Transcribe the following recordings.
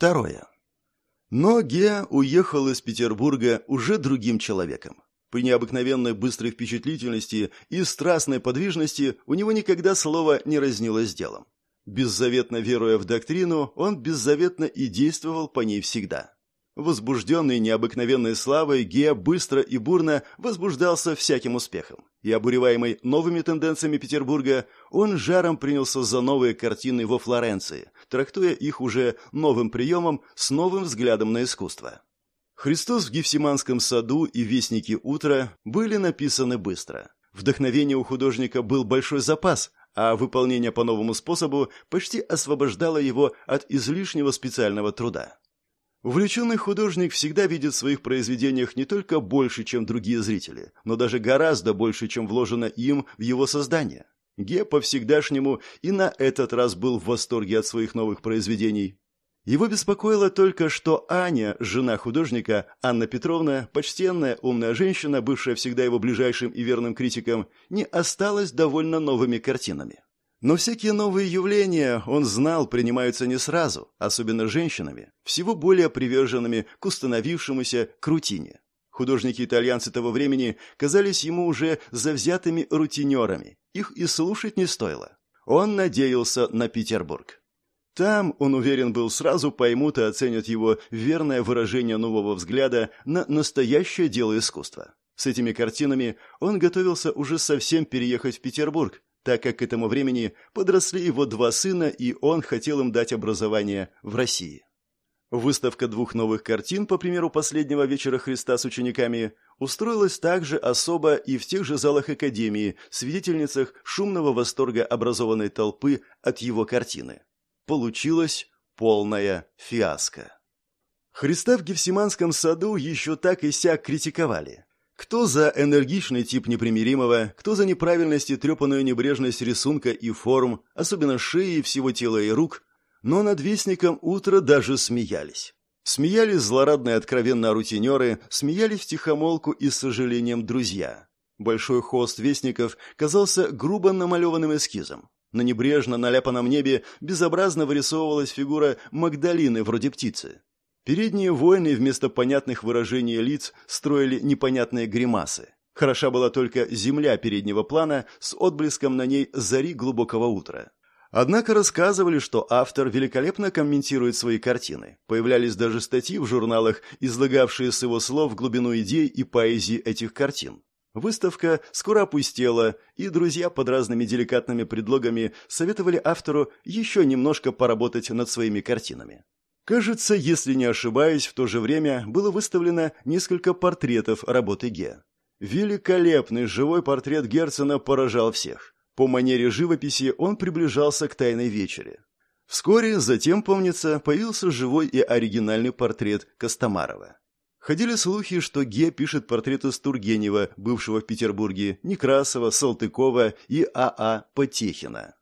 Второе. Но Геа уехал из Петербурга уже другим человеком. При необыкновенной быстрой впечатлительности и страстной подвижности у него никогда слово не разнилось делом. Беззаветно веруя в доктрину, он беззаветно и действовал по ней всегда. Возбужденный необыкновенной славой, Геа быстро и бурно возбуждался всяким успехом. И обуреваемый новыми тенденциями Петербурга, он жаром принялся за новые картины во Флоренции, трактуя их уже новым приемом с новым взглядом на искусство. «Христос в Гефсиманском саду» и «Вестники утра» были написаны быстро. Вдохновения у художника был большой запас, а выполнение по новому способу почти освобождало его от излишнего специального труда. Увлеченный художник всегда видит в своих произведениях не только больше, чем другие зрители, но даже гораздо больше, чем вложено им в его создание. Ге по-всегдашнему и на этот раз был в восторге от своих новых произведений. Его беспокоило только, что Аня, жена художника, Анна Петровна, почтенная, умная женщина, бывшая всегда его ближайшим и верным критиком, не осталась довольно новыми картинами. Но всякие новые явления, он знал, принимаются не сразу, особенно женщинами, всего более приверженными к установившемуся к рутине. Художники-итальянцы того времени казались ему уже завзятыми рутинерами, их и слушать не стоило. Он надеялся на Петербург. Там, он уверен был, сразу поймут и оценят его верное выражение нового взгляда на настоящее дело искусства. С этими картинами он готовился уже совсем переехать в Петербург, так как к этому времени подросли его два сына, и он хотел им дать образование в России. Выставка двух новых картин, по примеру последнего вечера Христа с учениками, устроилась также особо и в тех же залах Академии, свидетельницах шумного восторга образованной толпы от его картины. Получилась полная фиаско. Христа в Гефсиманском саду еще так и сяк критиковали. Кто за энергичный тип непримиримого, кто за неправильность и трепанную небрежность рисунка и форм, особенно шеи, всего тела и рук, но над Вестником утро даже смеялись. Смеялись злорадные откровенно рутинеры, смеялись втихомолку и с сожалением друзья. Большой хост Вестников казался грубо намалеванным эскизом. На небрежно наляпанном небе безобразно вырисовывалась фигура Магдалины вроде птицы. Передние воины вместо понятных выражений лиц строили непонятные гримасы. Хороша была только земля переднего плана с отблеском на ней зари глубокого утра. Однако рассказывали, что автор великолепно комментирует свои картины. Появлялись даже статьи в журналах, излагавшие с его слов глубину идей и поэзии этих картин. Выставка скоро опустела, и друзья под разными деликатными предлогами советовали автору еще немножко поработать над своими картинами. Кажется, если не ошибаюсь, в то же время было выставлено несколько портретов работы Ге. Великолепный живой портрет Герцена поражал всех. По манере живописи он приближался к тайной вечере. Вскоре затем, помнится, появился живой и оригинальный портрет Костомарова. Ходили слухи, что Ге пишет портреты Стургенева, бывшего в Петербурге, Некрасова, Салтыкова и А.А. Потехина.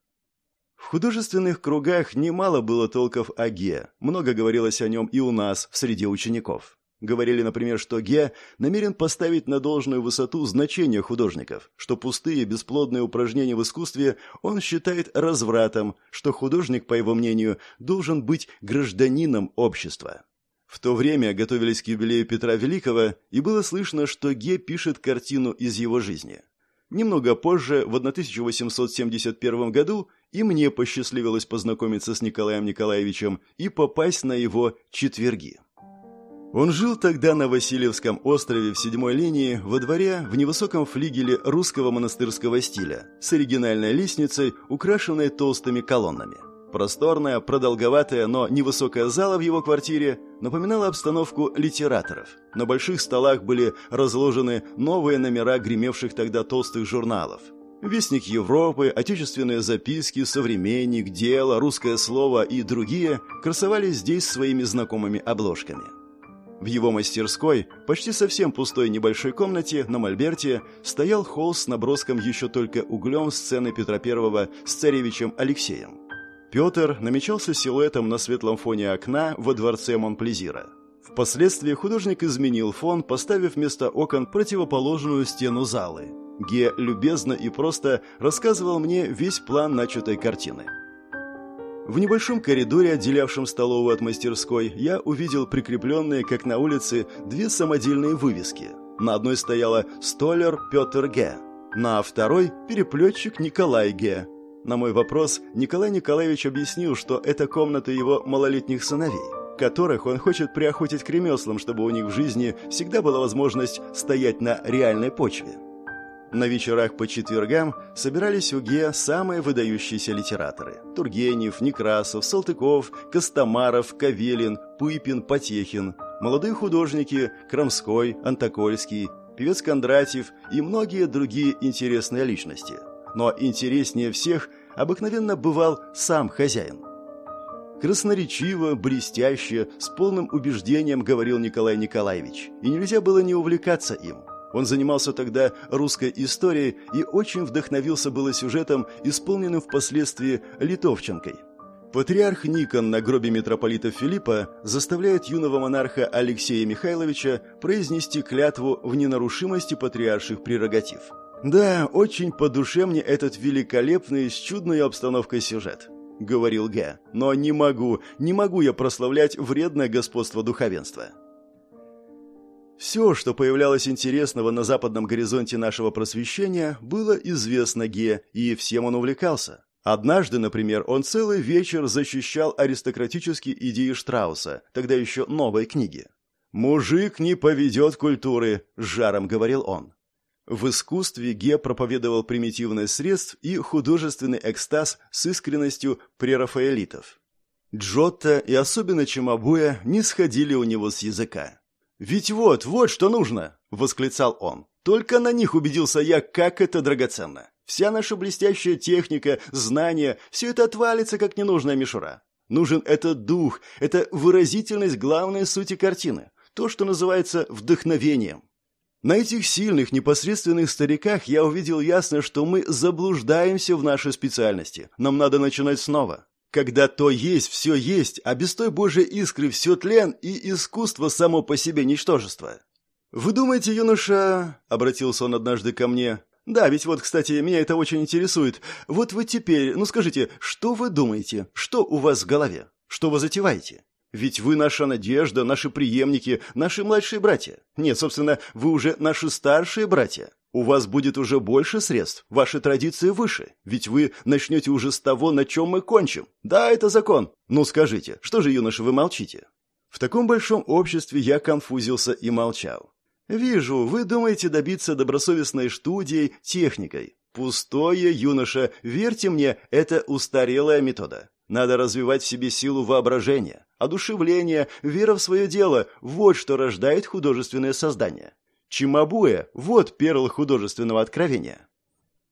В художественных кругах немало было толков о Ге, много говорилось о нем и у нас, в среде учеников. Говорили, например, что Ге намерен поставить на должную высоту значение художников, что пустые бесплодные упражнения в искусстве он считает развратом, что художник, по его мнению, должен быть гражданином общества. В то время готовились к юбилею Петра Великого, и было слышно, что Ге пишет картину из его жизни. Немного позже, в 1871 году, и мне посчастливилось познакомиться с Николаем Николаевичем и попасть на его четверги. Он жил тогда на Васильевском острове в седьмой линии, во дворе, в невысоком флигеле русского монастырского стиля, с оригинальной лестницей, украшенной толстыми колоннами. Просторная, продолговатая, но невысокая зала в его квартире напоминала обстановку литераторов. На больших столах были разложены новые номера гремевших тогда толстых журналов – Вестник Европы, отечественные записки, современник, дело, русское слово и другие красовались здесь своими знакомыми обложками. В его мастерской, почти совсем пустой небольшой комнате на мольберте, стоял холст с наброском еще только углем сцены Петра I с царевичем Алексеем. Петр намечался силуэтом на светлом фоне окна во дворце Монплезира. Впоследствии художник изменил фон, поставив вместо окон противоположную стену залы – Ге любезно и просто рассказывал мне весь план начатой картины. В небольшом коридоре, отделявшем столовую от мастерской, я увидел прикрепленные, как на улице, две самодельные вывески. На одной стояла «Столер Петр Г», на второй – «Переплетчик Николай Г». На мой вопрос Николай Николаевич объяснил, что это комната его малолетних сыновей, которых он хочет приохотить к ремеслам, чтобы у них в жизни всегда была возможность стоять на реальной почве. На вечерах по четвергам собирались у ГЕ самые выдающиеся литераторы. Тургенев, Некрасов, Салтыков, Костомаров, Кавелин, Пыпин, Потехин. Молодые художники Крамской, Антокольский, певец Кондратьев и многие другие интересные личности. Но интереснее всех обыкновенно бывал сам хозяин. Красноречиво, блестяще, с полным убеждением говорил Николай Николаевич, и нельзя было не увлекаться им. Он занимался тогда русской историей и очень вдохновился было сюжетом, исполненным впоследствии Литовченкой. Патриарх Никон на гробе митрополита Филиппа заставляет юного монарха Алексея Михайловича произнести клятву в ненарушимости патриарших прерогатив. «Да, очень по душе мне этот великолепный, с чудной обстановкой сюжет», — говорил Г. «Но не могу, не могу я прославлять вредное господство духовенства». Все, что появлялось интересного на западном горизонте нашего просвещения, было известно Ге, и всем он увлекался. Однажды, например, он целый вечер защищал аристократические идеи Штрауса, тогда еще новой книги. «Мужик не поведет культуры», – жаром говорил он. В искусстве Ге проповедовал примитивные средств и художественный экстаз с искренностью прерафаэлитов. Джотто и особенно Чимабуя не сходили у него с языка. «Ведь вот, вот что нужно!» — восклицал он. «Только на них убедился я, как это драгоценно. Вся наша блестящая техника, знания — все это отвалится, как ненужная мишура. Нужен этот дух, это выразительность главной сути картины, то, что называется вдохновением. На этих сильных, непосредственных стариках я увидел ясно, что мы заблуждаемся в нашей специальности. Нам надо начинать снова. Когда то есть, все есть, а без той Божьей искры все тлен и искусство само по себе ничтожество. «Вы думаете, юноша...» — обратился он однажды ко мне. «Да, ведь вот, кстати, меня это очень интересует. Вот вы теперь, ну скажите, что вы думаете? Что у вас в голове? Что вы затеваете? Ведь вы наша надежда, наши преемники, наши младшие братья. Нет, собственно, вы уже наши старшие братья. У вас будет уже больше средств, ваши традиции выше, ведь вы начнете уже с того, на чем мы кончим. Да, это закон. Ну скажите, что же, юноша, вы молчите? В таком большом обществе я конфузился и молчал. Вижу, вы думаете добиться добросовестной студией, техникой. Пустое, юноша, верьте мне, это устарелая метода. Надо развивать в себе силу воображения, одушевления, вера в свое дело. Вот что рождает художественное создание. Чимабуэ – вот перл художественного откровения.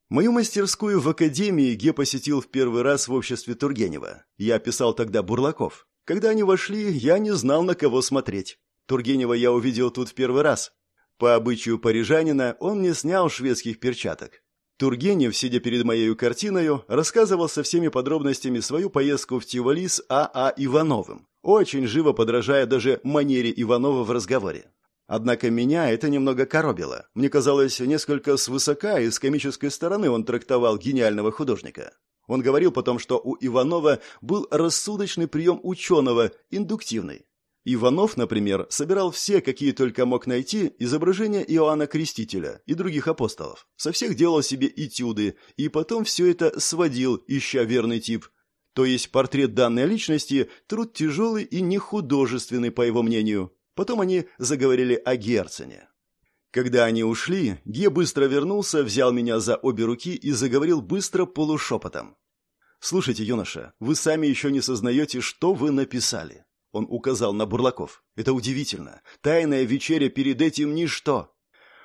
Мою мастерскую в академии Ге посетил в первый раз в обществе Тургенева. Я писал тогда Бурлаков. Когда они вошли, я не знал, на кого смотреть. Тургенева я увидел тут в первый раз. По обычаю парижанина он не снял шведских перчаток. Тургенев, сидя перед моей картиной, рассказывал со всеми подробностями свою поездку в Тивали с А.А. Ивановым, очень живо подражая даже манере Иванова в разговоре. Однако меня это немного коробило. Мне казалось, несколько свысока и с комической стороны он трактовал гениального художника. Он говорил потом, что у Иванова был рассудочный прием ученого, индуктивный. Иванов, например, собирал все, какие только мог найти, изображения Иоанна Крестителя и других апостолов. Со всех делал себе этюды, и потом все это сводил, ища верный тип. То есть портрет данной личности – труд тяжелый и нехудожественный, по его мнению. Потом они заговорили о Герцене. Когда они ушли, Ге быстро вернулся, взял меня за обе руки и заговорил быстро полушепотом. «Слушайте, юноша, вы сами еще не сознаете, что вы написали». Он указал на Бурлаков. «Это удивительно. Тайная вечеря перед этим ничто.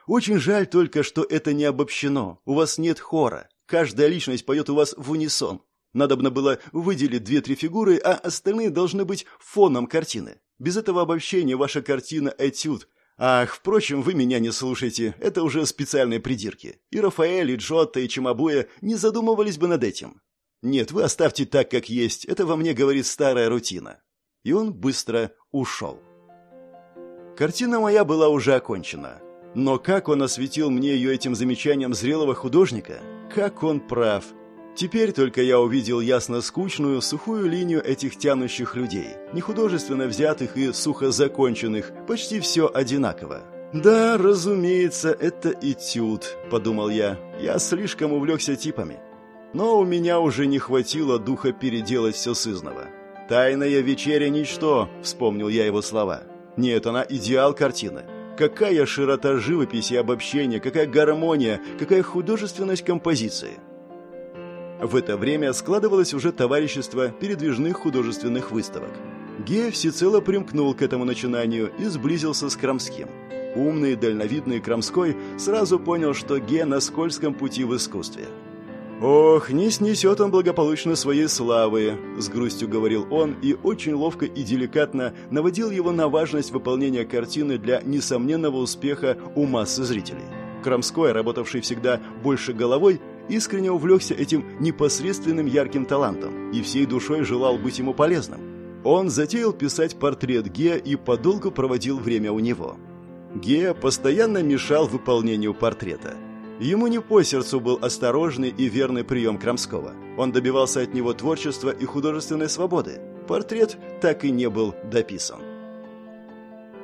Очень жаль только, что это не обобщено. У вас нет хора. Каждая личность поет у вас в унисон. Надобно было выделить две-три фигуры, а остальные должны быть фоном картины. Без этого обобщения ваша картина – этюд. Ах, впрочем, вы меня не слушайте, это уже специальные придирки. И Рафаэль, и Джотто, и Чимабуя не задумывались бы над этим. Нет, вы оставьте так, как есть, это во мне говорит старая рутина. И он быстро ушел. Картина моя была уже окончена. Но как он осветил мне ее этим замечанием зрелого художника? Как он прав! Теперь только я увидел ясно скучную, сухую линию этих тянущих людей, нехудожественно взятых и сухо законченных, почти все одинаково. «Да, разумеется, это этюд», — подумал я. «Я слишком увлекся типами». Но у меня уже не хватило духа переделать все сызново. «Тайная вечеря – ничто», – вспомнил я его слова. «Нет, она идеал картины. Какая широта живописи и обобщения, какая гармония, какая художественность композиции». В это время складывалось уже товарищество передвижных художественных выставок. Гея всецело примкнул к этому начинанию и сблизился с Крамским. Умный, дальновидный Крамской сразу понял, что Ге на скользком пути в искусстве – «Ох, не снесет он благополучно своей славы», — с грустью говорил он и очень ловко и деликатно наводил его на важность выполнения картины для несомненного успеха у массы зрителей. Крамской, работавший всегда больше головой, искренне увлекся этим непосредственным ярким талантом и всей душой желал быть ему полезным. Он затеял писать портрет Гея и подолгу проводил время у него. Гея постоянно мешал выполнению портрета – Ему не по сердцу был осторожный и верный прием Крамского. Он добивался от него творчества и художественной свободы. Портрет так и не был дописан.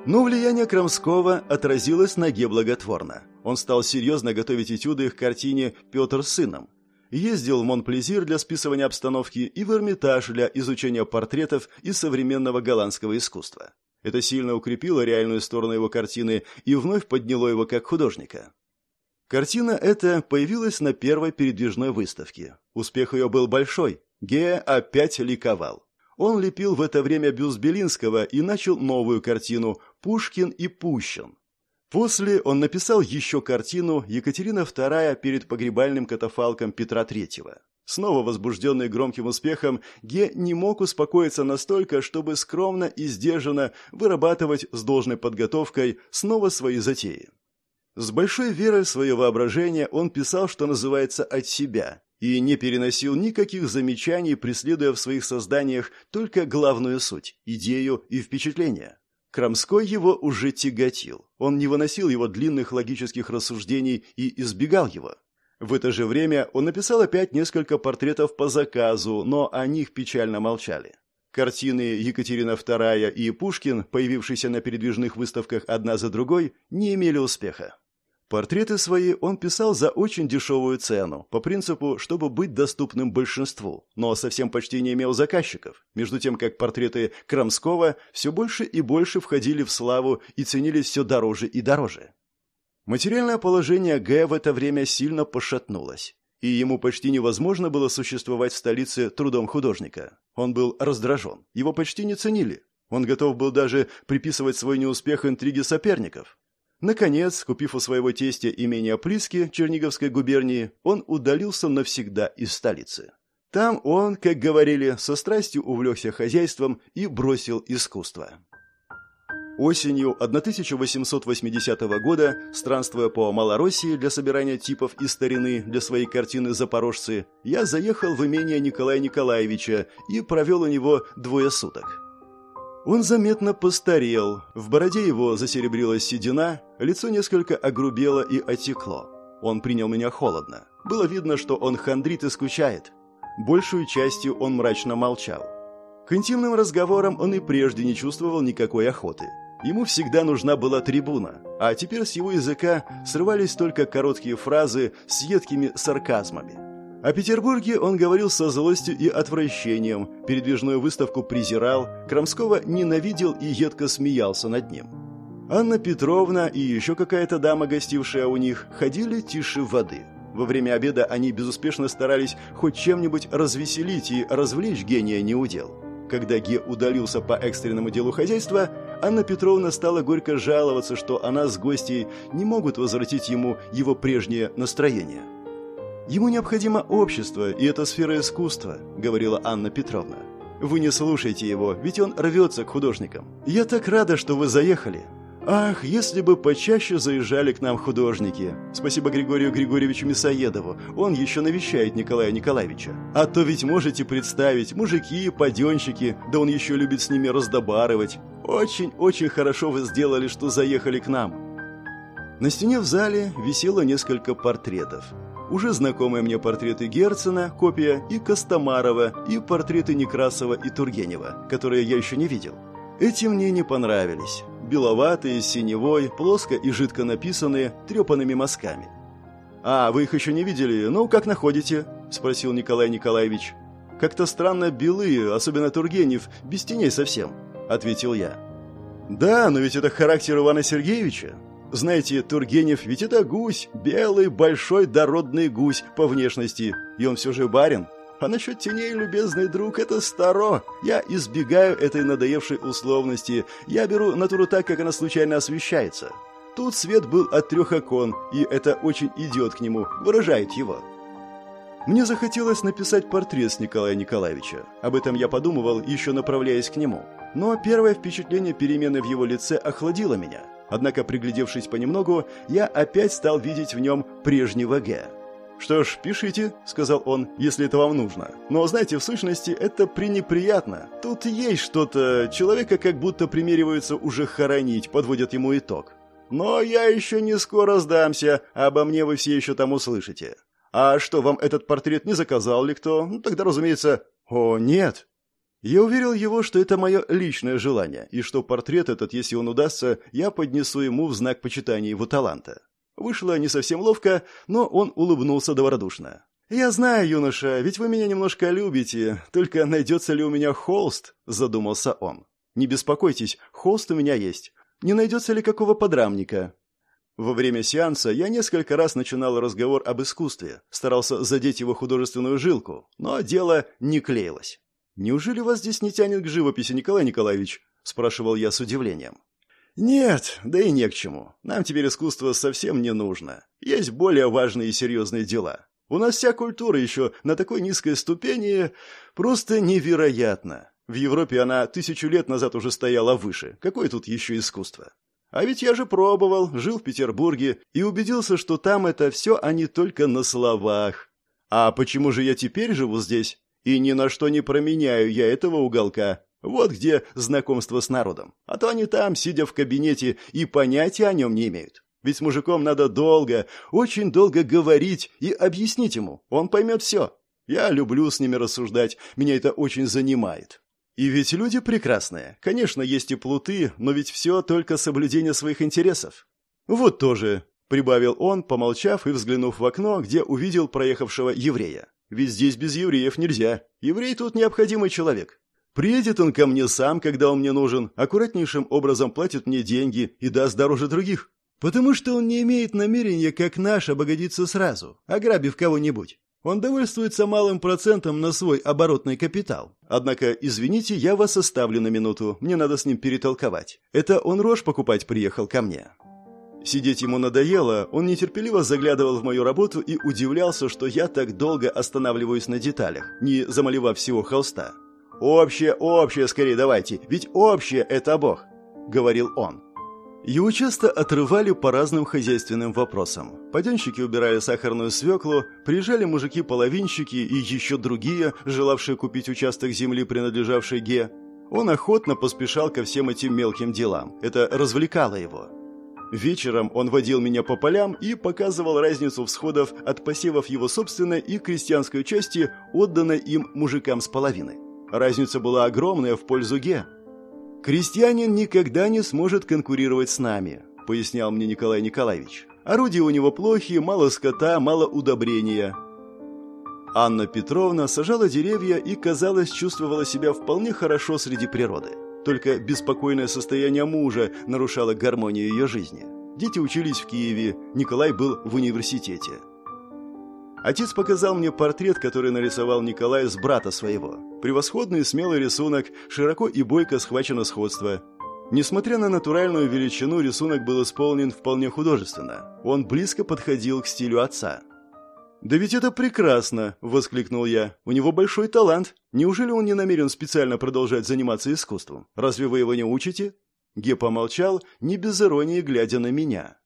Но влияние Крамского отразилось на Ге благотворно. Он стал серьезно готовить этюды к картине «Петр с сыном». Ездил в Монплезир для списывания обстановки и в Эрмитаж для изучения портретов из современного голландского искусства. Это сильно укрепило реальную сторону его картины и вновь подняло его как художника. Картина эта появилась на первой передвижной выставке. Успех ее был большой. Гея опять ликовал. Он лепил в это время бюст Белинского и начал новую картину «Пушкин и Пущин». После он написал еще картину «Екатерина II перед погребальным катафалком Петра III». Снова возбужденный громким успехом, Ге не мог успокоиться настолько, чтобы скромно и сдержанно вырабатывать с должной подготовкой снова свои затеи. С большой верой в свое воображение он писал, что называется, от себя, и не переносил никаких замечаний, преследуя в своих созданиях только главную суть – идею и впечатление. Крамской его уже тяготил. Он не выносил его длинных логических рассуждений и избегал его. В это же время он написал опять несколько портретов по заказу, но о них печально молчали. Картины Екатерина II и Пушкин, появившиеся на передвижных выставках одна за другой, не имели успеха. Портреты свои он писал за очень дешевую цену, по принципу, чтобы быть доступным большинству, но совсем почти не имел заказчиков, между тем как портреты Крамского все больше и больше входили в славу и ценились все дороже и дороже. Материальное положение Г в это время сильно пошатнулось, и ему почти невозможно было существовать в столице трудом художника. Он был раздражен, его почти не ценили. Он готов был даже приписывать свой неуспех интриге соперников. Наконец, купив у своего тестя имение Плиски Черниговской губернии, он удалился навсегда из столицы. Там он, как говорили, со страстью увлекся хозяйством и бросил искусство. Осенью 1880 года, странствуя по Малороссии для собирания типов из старины для своей картины «Запорожцы», я заехал в имение Николая Николаевича и провел у него двое суток. Он заметно постарел, в бороде его засеребрилась седина, лицо несколько огрубело и отекло. Он принял меня холодно. Было видно, что он хандрит и скучает. Большую частью он мрачно молчал. К интимным разговорам он и прежде не чувствовал никакой охоты. Ему всегда нужна была трибуна, а теперь с его языка срывались только короткие фразы с едкими сарказмами. О Петербурге он говорил со злостью и отвращением, передвижную выставку презирал, Крамского ненавидел и едко смеялся над ним. Анна Петровна и еще какая-то дама, гостившая у них, ходили тише воды. Во время обеда они безуспешно старались хоть чем-нибудь развеселить и развлечь гения неудел. Когда Ге удалился по экстренному делу хозяйства, Анна Петровна стала горько жаловаться, что она с гостей не могут возвратить ему его прежнее настроение. Ему необходимо общество, и это сфера искусства», — говорила Анна Петровна. «Вы не слушайте его, ведь он рвется к художникам. Я так рада, что вы заехали. Ах, если бы почаще заезжали к нам художники. Спасибо Григорию Григорьевичу Мясоедову, он еще навещает Николая Николаевича. А то ведь можете представить, мужики, паденщики, да он еще любит с ними раздобарывать. Очень-очень хорошо вы сделали, что заехали к нам». На стене в зале висело несколько портретов. Уже знакомые мне портреты Герцена, копия, и Костомарова, и портреты Некрасова и Тургенева, которые я еще не видел. Эти мне не понравились. Беловатые, синевой, плоско и жидко написанные, трепанными мазками. «А, вы их еще не видели? Ну, как находите?» – спросил Николай Николаевич. «Как-то странно белые, особенно Тургенев, без теней совсем», – ответил я. «Да, но ведь это характер Ивана Сергеевича. Знаете, Тургенев ведь это гусь, белый, большой, дородный гусь по внешности, и он все же барин. А насчет теней, любезный друг, это старо. Я избегаю этой надоевшей условности. Я беру натуру так, как она случайно освещается. Тут свет был от трех окон, и это очень идет к нему, выражает его. Мне захотелось написать портрет с Николая Николаевича. Об этом я подумывал, еще направляясь к нему. Но первое впечатление перемены в его лице охладило меня. Однако, приглядевшись понемногу, я опять стал видеть в нем прежнего Г. «Что ж, пишите», — сказал он, — «если это вам нужно. Но, знаете, в сущности, это пренеприятно. Тут есть что-то, человека как будто примериваются уже хоронить, подводят ему итог. Но я еще не скоро сдамся, обо мне вы все еще там услышите. А что, вам этот портрет не заказал ли кто? Ну, тогда, разумеется... О, нет!» Я уверил его, что это мое личное желание, и что портрет этот, если он удастся, я поднесу ему в знак почитания его таланта. Вышло не совсем ловко, но он улыбнулся добродушно. «Я знаю, юноша, ведь вы меня немножко любите, только найдется ли у меня холст?» – задумался он. «Не беспокойтесь, холст у меня есть. Не найдется ли какого подрамника?» Во время сеанса я несколько раз начинал разговор об искусстве, старался задеть его художественную жилку, но дело не клеилось. «Неужели вас здесь не тянет к живописи, Николай Николаевич?» – спрашивал я с удивлением. «Нет, да и не к чему. Нам теперь искусство совсем не нужно. Есть более важные и серьезные дела. У нас вся культура еще на такой низкой ступени просто невероятно. В Европе она тысячу лет назад уже стояла выше. Какое тут еще искусство? А ведь я же пробовал, жил в Петербурге и убедился, что там это все, а не только на словах. А почему же я теперь живу здесь? И ни на что не променяю я этого уголка. Вот где знакомство с народом. А то они там, сидя в кабинете, и понятия о нем не имеют. Ведь с мужиком надо долго, очень долго говорить и объяснить ему. Он поймет все. Я люблю с ними рассуждать, меня это очень занимает. И ведь люди прекрасные. Конечно, есть и плуты, но ведь все только соблюдение своих интересов. Вот тоже, прибавил он, помолчав и взглянув в окно, где увидел проехавшего еврея. Ведь здесь без евреев нельзя. Еврей тут необходимый человек. Приедет он ко мне сам, когда он мне нужен, аккуратнейшим образом платит мне деньги и даст дороже других. Потому что он не имеет намерения, как наш, обогатиться сразу, ограбив кого-нибудь. Он довольствуется малым процентом на свой оборотный капитал. Однако, извините, я вас оставлю на минуту, мне надо с ним перетолковать. Это он рожь покупать приехал ко мне. Сидеть ему надоело, он нетерпеливо заглядывал в мою работу и удивлялся, что я так долго останавливаюсь на деталях, не замалевав всего холста. «Общее, общее скорее давайте, ведь общее – это Бог», – говорил он. Его часто отрывали по разным хозяйственным вопросам. Паденщики убирали сахарную свеклу, приезжали мужики-половинщики и еще другие, желавшие купить участок земли, принадлежавший Ге. Он охотно поспешал ко всем этим мелким делам. Это развлекало его. Вечером он водил меня по полям и показывал разницу всходов от посевов его собственной и крестьянской части, отданной им мужикам с половиной. Разница была огромная в пользу Ге. «Крестьянин никогда не сможет конкурировать с нами», — пояснял мне Николай Николаевич. «Орудия у него плохие, мало скота, мало удобрения». Анна Петровна сажала деревья и, казалось, чувствовала себя вполне хорошо среди природы. Только беспокойное состояние мужа нарушало гармонию ее жизни. Дети учились в Киеве, Николай был в университете. Отец показал мне портрет, который нарисовал Николай с брата своего. Превосходный и смелый рисунок, широко и бойко схвачено сходство. Несмотря на натуральную величину, рисунок был исполнен вполне художественно. Он близко подходил к стилю отца. «Да ведь это прекрасно!» – воскликнул я. «У него большой талант. Неужели он не намерен специально продолжать заниматься искусством? Разве вы его не учите?» Ге помолчал, не без иронии глядя на меня.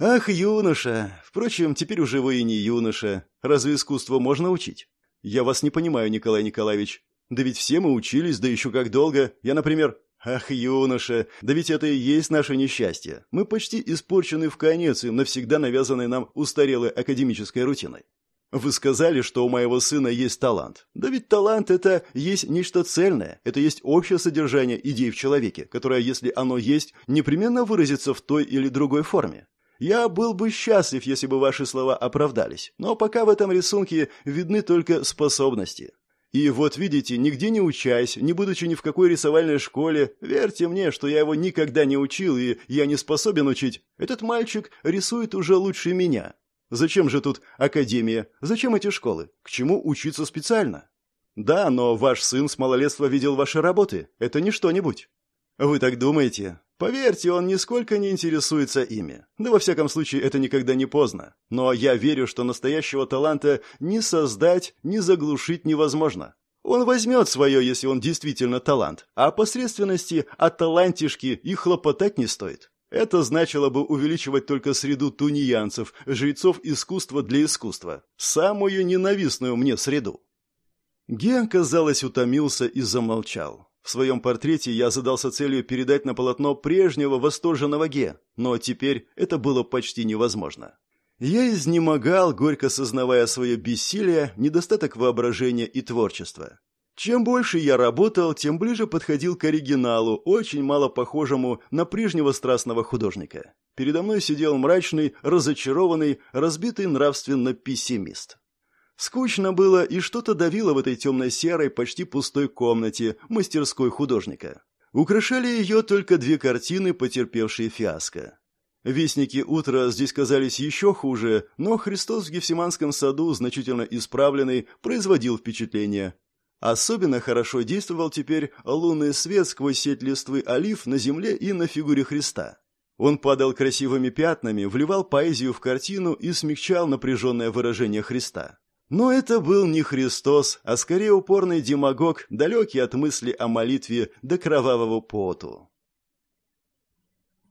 «Ах, юноша! Впрочем, теперь уже вы и не юноша. Разве искусство можно учить?» «Я вас не понимаю, Николай Николаевич. Да ведь все мы учились, да еще как долго. Я, например...» «Ах, юноша! Да ведь это и есть наше несчастье. Мы почти испорчены в конец и навсегда навязанной нам устарелой академической рутиной. Вы сказали, что у моего сына есть талант. Да ведь талант – это есть нечто цельное, это есть общее содержание идей в человеке, которое, если оно есть, непременно выразится в той или другой форме. Я был бы счастлив, если бы ваши слова оправдались, но пока в этом рисунке видны только способности. И вот видите, нигде не учась, не будучи ни в какой рисовальной школе, верьте мне, что я его никогда не учил и я не способен учить, этот мальчик рисует уже лучше меня. Зачем же тут академия? Зачем эти школы? К чему учиться специально? Да, но ваш сын с малолетства видел ваши работы. Это не что-нибудь. Вы так думаете? Поверьте, он нисколько не интересуется ими. Да во всяком случае, это никогда не поздно. Но я верю, что настоящего таланта ни создать, ни заглушить невозможно. Он возьмет свое, если он действительно талант, а посредственности от талантишки и хлопотать не стоит. Это значило бы увеличивать только среду тунеянцев, жрецов искусства для искусства, самую ненавистную мне среду. Ген, казалось, утомился и замолчал. В своем портрете я задался целью передать на полотно прежнего восторженного Ге, но теперь это было почти невозможно. Я изнемогал, горько сознавая свое бессилие, недостаток воображения и творчества. Чем больше я работал, тем ближе подходил к оригиналу, очень мало похожему на прежнего страстного художника. Передо мной сидел мрачный, разочарованный, разбитый нравственно пессимист. Скучно было, и что-то давило в этой темно-серой, почти пустой комнате мастерской художника. Украшали ее только две картины, потерпевшие фиаско. Вестники утра здесь казались еще хуже, но Христос в Гефсиманском саду, значительно исправленный, производил впечатление. Особенно хорошо действовал теперь лунный свет сквозь сеть листвы олив на земле и на фигуре Христа. Он падал красивыми пятнами, вливал поэзию в картину и смягчал напряженное выражение Христа. Но это был не Христос, а скорее упорный демагог, далекий от мысли о молитве до кровавого поту.